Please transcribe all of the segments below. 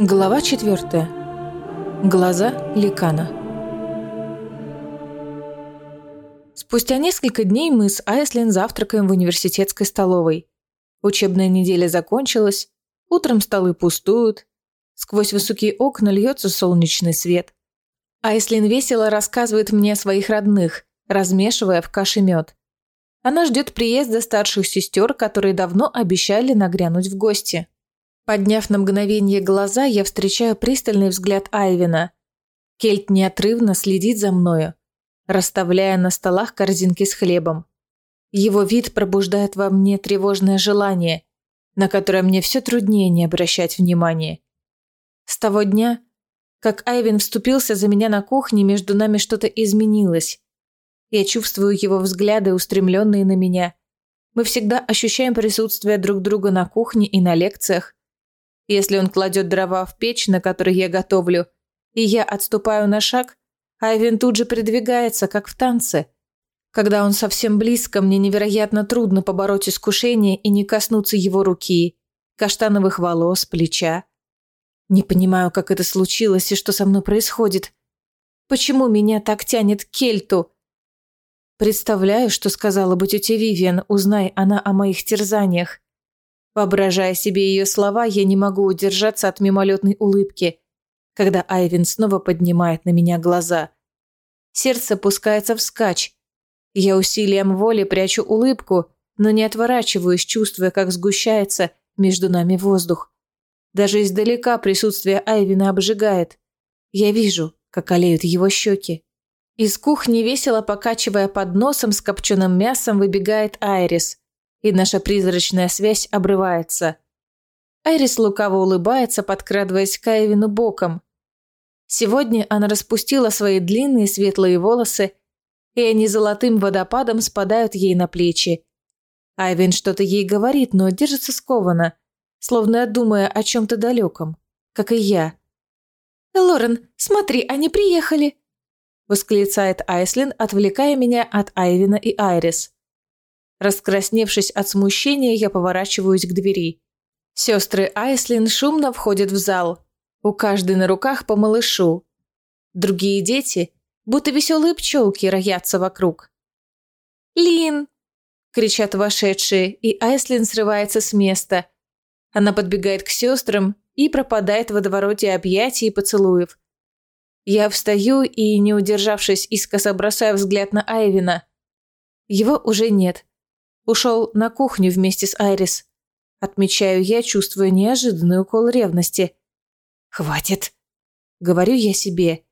Глава 4. Глаза Ликана. Спустя несколько дней мы с Айслин завтракаем в университетской столовой. Учебная неделя закончилась, утром столы пустуют, сквозь высокие окна льется солнечный свет. Айслин весело рассказывает мне о своих родных, размешивая в каше мед. Она ждет приезда старших сестер, которые давно обещали нагрянуть в гости. Подняв на мгновение глаза, я встречаю пристальный взгляд Айвина. Кельт неотрывно следит за мною, расставляя на столах корзинки с хлебом. Его вид пробуждает во мне тревожное желание, на которое мне все труднее не обращать внимания. С того дня, как Айвин вступился за меня на кухне, между нами что-то изменилось. Я чувствую его взгляды, устремленные на меня. Мы всегда ощущаем присутствие друг друга на кухне и на лекциях, если он кладет дрова в печь, на которой я готовлю, и я отступаю на шаг, Айвен тут же придвигается, как в танце. Когда он совсем близко, мне невероятно трудно побороть искушение и не коснуться его руки, каштановых волос, плеча. Не понимаю, как это случилось и что со мной происходит. Почему меня так тянет к кельту? Представляю, что сказала бы тетя Вивиан, узнай она о моих терзаниях. Воображая себе ее слова, я не могу удержаться от мимолетной улыбки, когда Айвин снова поднимает на меня глаза. Сердце пускается вскачь. Я усилием воли прячу улыбку, но не отворачиваюсь, чувствуя, как сгущается между нами воздух. Даже издалека присутствие Айвина обжигает. Я вижу, как олеют его щеки. Из кухни, весело покачивая подносом с копченым мясом, выбегает Айрис – и наша призрачная связь обрывается. Айрис лукаво улыбается, подкрадываясь к Айвину боком. Сегодня она распустила свои длинные светлые волосы, и они золотым водопадом спадают ей на плечи. Айвин что-то ей говорит, но держится скованно, словно думая о чем-то далеком, как и я. «Лорен, смотри, они приехали!» восклицает Айслин, отвлекая меня от Айвина и Айрис. Раскрасневшись от смущения, я поворачиваюсь к двери. Сестры Айслин шумно входят в зал. У каждой на руках по малышу. Другие дети, будто веселые пчелки, роятся вокруг. «Лин!» – кричат вошедшие, и Айслин срывается с места. Она подбегает к сестрам и пропадает в водовороте объятий и поцелуев. Я встаю и, не удержавшись, искоса бросаю взгляд на Айвина. Его уже нет. Ушел на кухню вместе с Айрис. Отмечаю я, чувствуя неожиданный укол ревности. «Хватит!» Говорю я себе.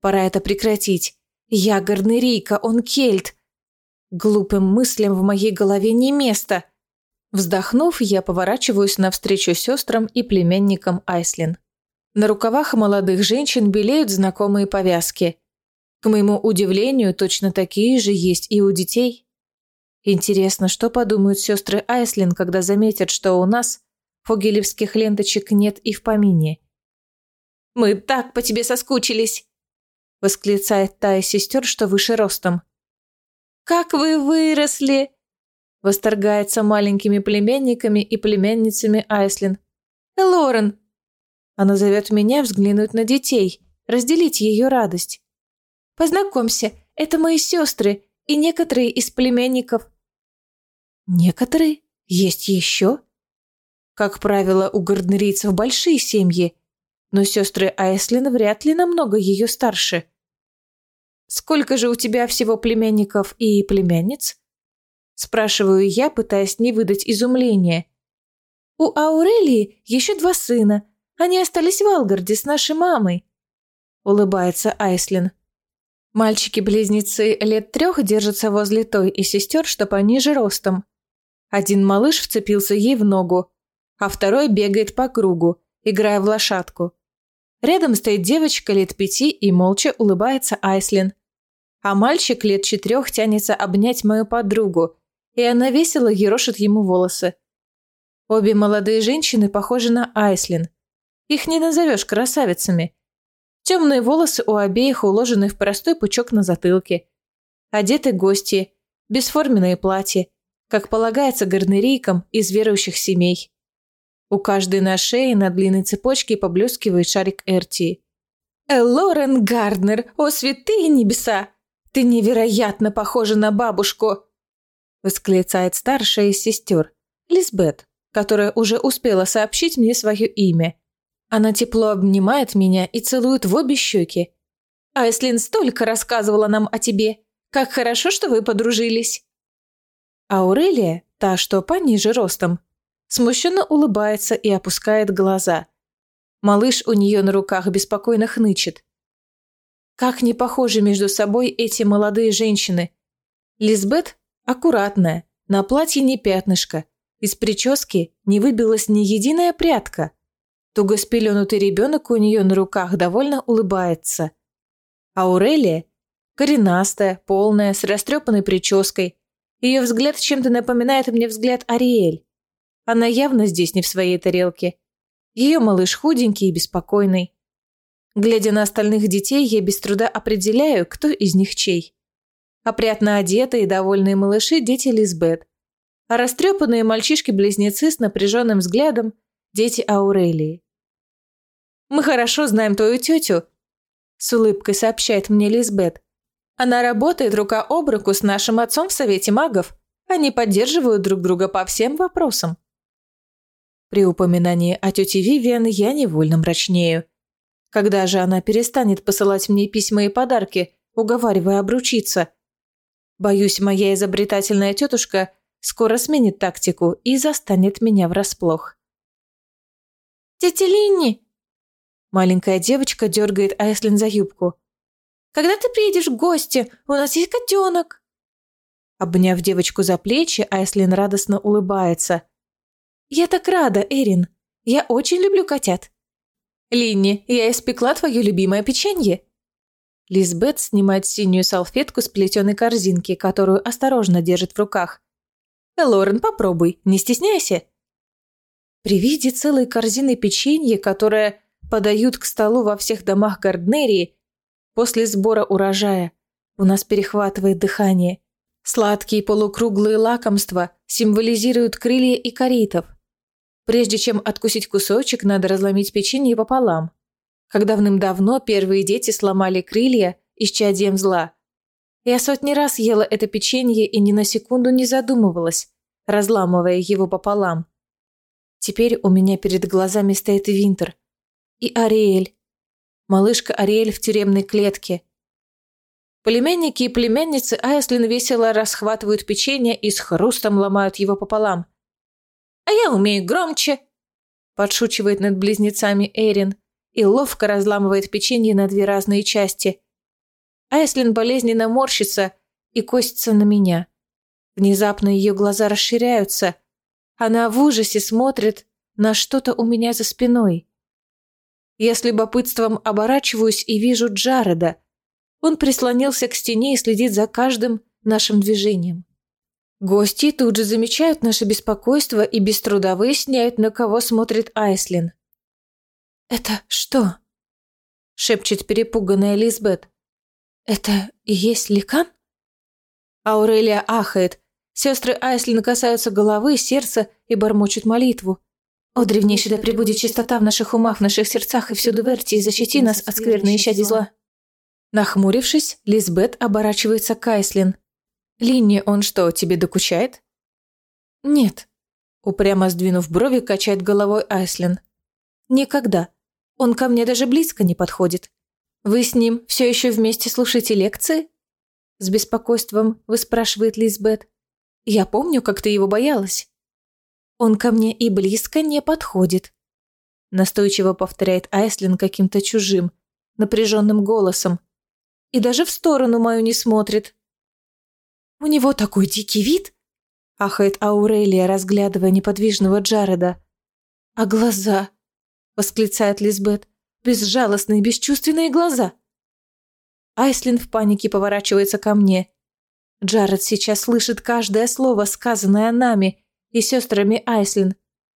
Пора это прекратить. Я Гарнерийка, он кельт. Глупым мыслям в моей голове не место. Вздохнув, я поворачиваюсь навстречу сестрам и племянникам Айслин. На рукавах молодых женщин белеют знакомые повязки. К моему удивлению, точно такие же есть и у детей. Интересно, что подумают сестры Айслин, когда заметят, что у нас фогелевских ленточек нет и в помине. «Мы так по тебе соскучились!» – восклицает та из сестер, что выше ростом. «Как вы выросли!» – восторгается маленькими племянниками и племянницами Айслин. «Лорен!» Она зовет меня взглянуть на детей, разделить ее радость. «Познакомься, это мои сестры и некоторые из племянников Некоторые? Есть еще? Как правило, у гарднерийцев большие семьи, но сестры Айслин вряд ли намного ее старше. «Сколько же у тебя всего племянников и племянниц?» Спрашиваю я, пытаясь не выдать изумления. «У Аурелии еще два сына. Они остались в Алгарде с нашей мамой», — улыбается Айслин. Мальчики-близнецы лет трех держатся возле той и сестер, что пониже ростом. Один малыш вцепился ей в ногу, а второй бегает по кругу, играя в лошадку. Рядом стоит девочка лет пяти и молча улыбается Айслин. А мальчик лет четырех тянется обнять мою подругу, и она весело ерошит ему волосы. Обе молодые женщины похожи на Айслин. Их не назовешь красавицами. Темные волосы у обеих уложены в простой пучок на затылке. Одеты гости, бесформенные платья, как полагается гарнерийкам из верующих семей. У каждой на шее на длинной цепочке поблескивает шарик Эрти. «Лорен Гарднер, о святые небеса! Ты невероятно похожа на бабушку!» восклицает старшая из сестер, Лизбет, которая уже успела сообщить мне свое имя. Она тепло обнимает меня и целует в обе щеки. «Айслин столько рассказывала нам о тебе. Как хорошо, что вы подружились!» Аурелия, та, что пониже ростом, смущенно улыбается и опускает глаза. Малыш у нее на руках беспокойно хнычет. Как не похожи между собой эти молодые женщины. Лизбет аккуратная, на платье не пятнышко, из прически не выбилась ни единая прядка. Туго спеленутый ребенок у нее на руках довольно улыбается. Аурелия коренастая, полная, с растрепанной прической. Ее взгляд чем-то напоминает мне взгляд Ариэль. Она явно здесь не в своей тарелке. Ее малыш худенький и беспокойный. Глядя на остальных детей, я без труда определяю, кто из них чей. Опрятно одетые и довольные малыши – дети Лизбет. А растрепанные мальчишки-близнецы с напряженным взглядом – дети Аурелии. «Мы хорошо знаем твою тетю», – с улыбкой сообщает мне Лизбет. «Она работает рука об руку с нашим отцом в Совете магов. Они поддерживают друг друга по всем вопросам». При упоминании о тете Вивиан я невольно мрачнею. Когда же она перестанет посылать мне письма и подарки, уговаривая обручиться? Боюсь, моя изобретательная тетушка скоро сменит тактику и застанет меня врасплох. «Тетя Линни!» Маленькая девочка дергает Айслин за юбку. «Когда ты приедешь в гости? У нас есть котенок!» Обняв девочку за плечи, Айслин радостно улыбается – «Я так рада, Эрин. Я очень люблю котят». «Линни, я испекла твое любимое печенье». Лизбет снимает синюю салфетку с плетеной корзинки, которую осторожно держит в руках. «Лорен, попробуй, не стесняйся». При виде целой корзины печенья, которое подают к столу во всех домах Гарднерии, после сбора урожая, у нас перехватывает дыхание. Сладкие полукруглые лакомства символизируют крылья и коритов. Прежде чем откусить кусочек, надо разломить печенье пополам. Как давным-давно первые дети сломали крылья исчадием зла. Я сотни раз ела это печенье и ни на секунду не задумывалась, разламывая его пополам. Теперь у меня перед глазами стоит Винтер. И Ариэль. Малышка Ариэль в тюремной клетке. Племянники и племянницы Айслин весело расхватывают печенье и с хрустом ломают его пополам – а я умею громче!» Подшучивает над близнецами Эрин и ловко разламывает печенье на две разные части. Айслин болезненно морщится и косится на меня. Внезапно ее глаза расширяются. Она в ужасе смотрит на что-то у меня за спиной. Я с любопытством оборачиваюсь и вижу Джареда. Он прислонился к стене и следит за каждым нашим движением. Гости тут же замечают наше беспокойство и без труда выясняют, на кого смотрит Айслин. «Это что?» — шепчет перепуганная Лизбет. «Это и есть ликан?» Аурелия ахает. Сестры Айслин касаются головы, сердца и бормочут молитву. «О, древнейший, да пребудет чистота в наших умах, в наших сердцах и всюду верти, и защити нас от скверной ищади зла». Нахмурившись, Лизбет оборачивается к Айслин. «Линни, он что, тебе докучает?» «Нет», — упрямо сдвинув брови, качает головой Айслин. «Никогда. Он ко мне даже близко не подходит. Вы с ним все еще вместе слушаете лекции?» С беспокойством выспрашивает Лизбет. «Я помню, как ты его боялась». «Он ко мне и близко не подходит», — настойчиво повторяет Айслин каким-то чужим, напряженным голосом. «И даже в сторону мою не смотрит, «У него такой дикий вид!» – ахает Аурелия, разглядывая неподвижного Джареда. «А глаза?» – восклицает Лизбет. «Безжалостные, бесчувственные глаза!» Айслин в панике поворачивается ко мне. Джаред сейчас слышит каждое слово, сказанное нами и сестрами Айслин,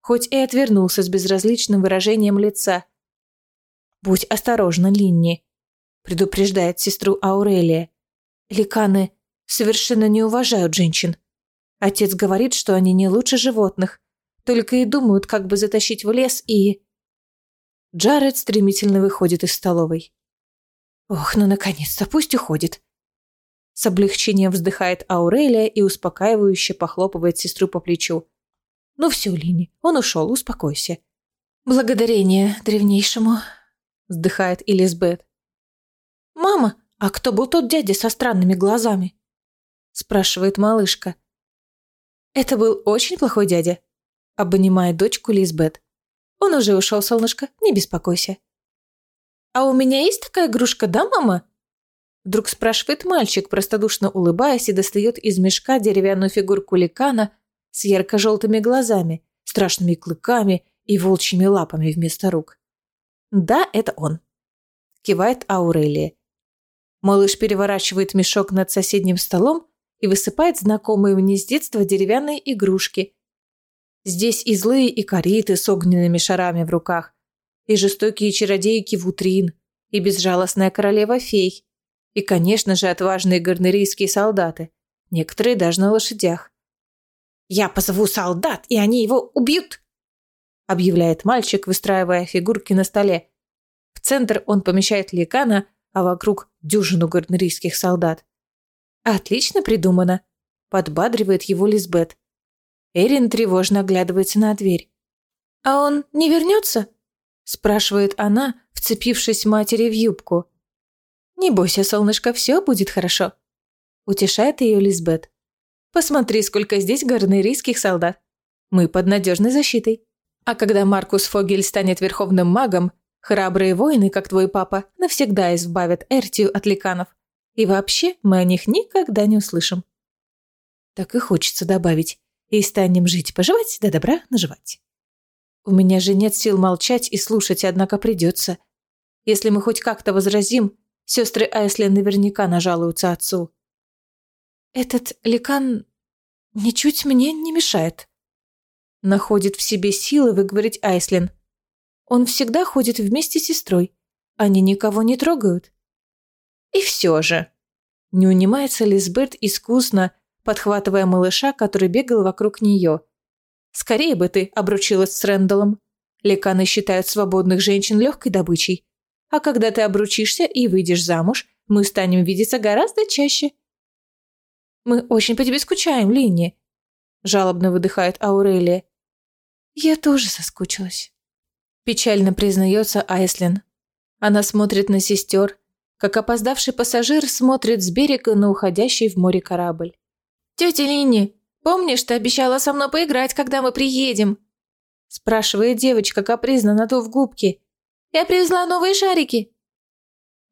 хоть и отвернулся с безразличным выражением лица. «Будь осторожна, Линни», – предупреждает сестру Аурелия. «Ликаны совершенно не уважают женщин. Отец говорит, что они не лучше животных, только и думают, как бы затащить в лес и... Джаред стремительно выходит из столовой. Ох, ну наконец-то, пусть уходит. С облегчением вздыхает Аурелия и успокаивающе похлопывает сестру по плечу. Ну все, Лини, он ушел, успокойся. Благодарение древнейшему, вздыхает Элизабет. Мама, а кто был тот дядя со странными глазами? спрашивает малышка. Это был очень плохой дядя, обнимает дочку Лизбет. Он уже ушел, солнышко, не беспокойся. А у меня есть такая игрушка, да, мама? Вдруг спрашивает мальчик, простодушно улыбаясь, и достает из мешка деревянную фигурку ликана с ярко-желтыми глазами, страшными клыками и волчьими лапами вместо рук. «Да, это он», – кивает Аурелия. Малыш переворачивает мешок над соседним столом и высыпает знакомые мне с детства деревянные игрушки. Здесь и злые и кориты с огненными шарами в руках, и жестокие чародейки Вутрин, и безжалостная королева фей, и, конечно же, отважные гарнерийские солдаты, некоторые даже на лошадях. «Я позову солдат, и они его убьют!» объявляет мальчик, выстраивая фигурки на столе. В центр он помещает ликана, а вокруг дюжину гарнерийских солдат. «Отлично придумано!» – подбадривает его Лизбет. Эрин тревожно оглядывается на дверь. «А он не вернется?» – спрашивает она, вцепившись матери в юбку. «Не бойся, солнышко, все будет хорошо», – утешает ее Лизбет. «Посмотри, сколько здесь гарнерийских солдат. Мы под надежной защитой. А когда Маркус Фогель станет верховным магом, храбрые воины, как твой папа, навсегда избавят Эртию от ликанов. И вообще мы о них никогда не услышим». Так и хочется добавить. И станем жить-поживать, да добра наживать. У меня же нет сил молчать и слушать, однако придется. Если мы хоть как-то возразим, Сестры Айсли наверняка нажалуются отцу. Этот ликан ничуть мне не мешает. Находит в себе силы выговорить Айслин. Он всегда ходит вместе с сестрой. Они никого не трогают. И все же. Не унимается Лизберт искусно, подхватывая малыша, который бегал вокруг нее. «Скорее бы ты обручилась с Рэндаллом. Леканы считают свободных женщин легкой добычей. А когда ты обручишься и выйдешь замуж, мы станем видеться гораздо чаще. Мы очень по тебе скучаем, Линни, жалобно выдыхает Аурелия. Я тоже соскучилась. Печально признается Айслин. Она смотрит на сестер, как опоздавший пассажир смотрит с берега на уходящий в море корабль. «Тетя Линни, помнишь, ты обещала со мной поиграть, когда мы приедем?» спрашивает девочка, капризно надув губки. Я привезла новые шарики!»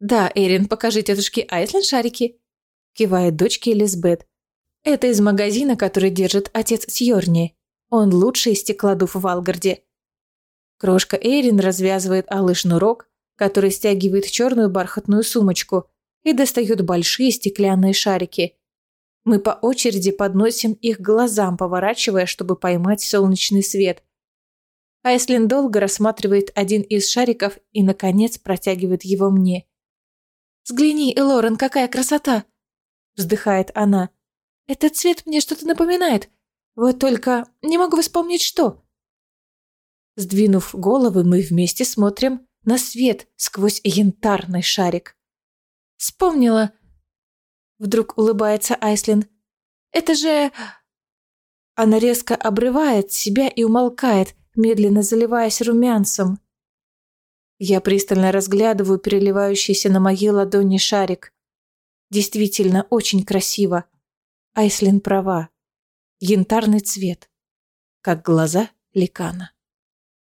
«Да, Эрин, покажи тетушке Айслен шарики!» Кивает дочке Элизабет. «Это из магазина, который держит отец Сьорни. Он лучший стеклодув в Алгарде». Крошка Эрин развязывает алый шнурок, который стягивает черную бархатную сумочку и достает большие стеклянные шарики. Мы по очереди подносим их глазам, поворачивая, чтобы поймать солнечный свет. Айслин долго рассматривает один из шариков и, наконец, протягивает его мне. «Взгляни, Элорен, какая красота!» Вздыхает она. «Этот цвет мне что-то напоминает. Вот только не могу вспомнить, что». Сдвинув головы, мы вместе смотрим на свет сквозь янтарный шарик. «Вспомнила!» Вдруг улыбается Айслин. «Это же...» Она резко обрывает себя и умолкает, медленно заливаясь румянцем. Я пристально разглядываю переливающийся на моей ладони шарик. Действительно, очень красиво. Айслин права. Янтарный цвет, как глаза ликана.